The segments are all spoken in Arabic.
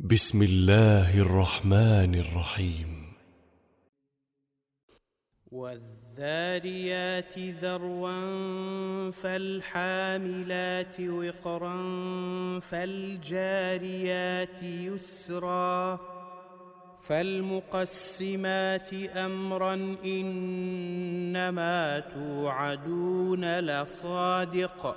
بسم الله الرحمن الرحيم. والذاريات ذروا فالحاملات وقرا فالجاريات يسرا فالمقسمات امرا إنما توعدون لصادق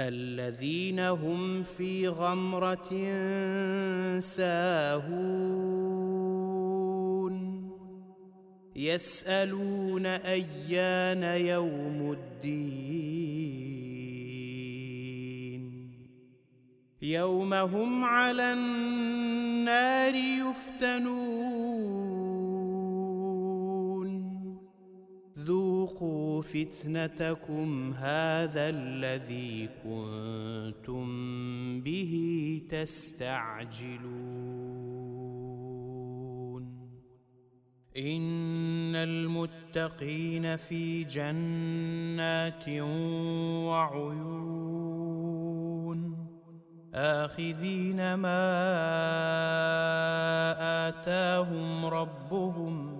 الذين هم في غمرة ساهون. يسألون أيان يوم الدين. يوم هم على النار يفتنون. فتنتكم هذا الذي كنتم به تستعجلون. إن المتقين في جنات وعيون. آخذين ما آتاهم ربهم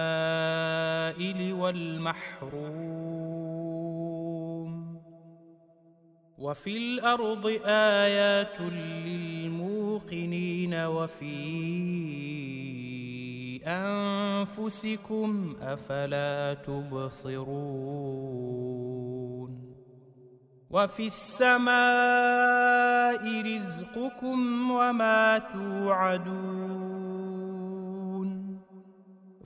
والمحروم. وفي الأرض آيات للموقنين وفي أنفسكم أفلا تبصرون. وفي السماء رزقكم وما توعدون.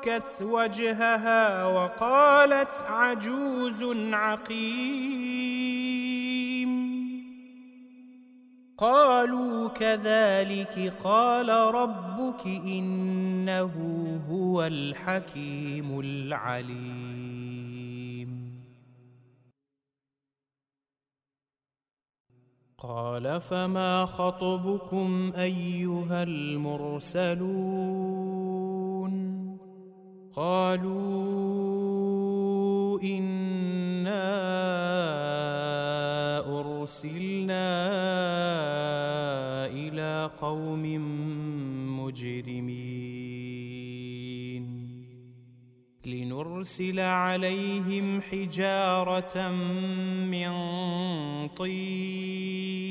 فصكت وجهها وقالت عجوز عقيم. قالوا كذلك قال ربك إنه هو الحكيم العليم. قال فما خطبكم أيها المرسلون؟ قالوا انا ارسلنا إلى قوم مجرمين لنرسل عليهم حجاره من طين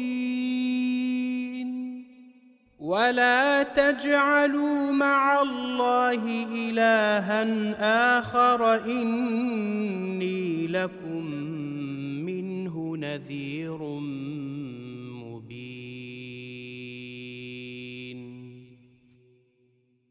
ولا تجعلوا مع الله إلها آخر إني لكم منه نذير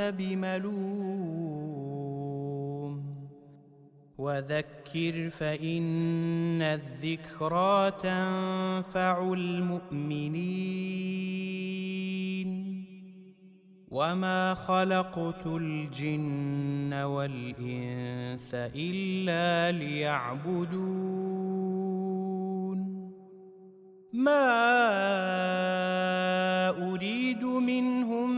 بملوم. وذكر فإن الذكرى تنفع المؤمنين. وما خلقت الجن والإنس إلا ليعبدون. ما أريد منهم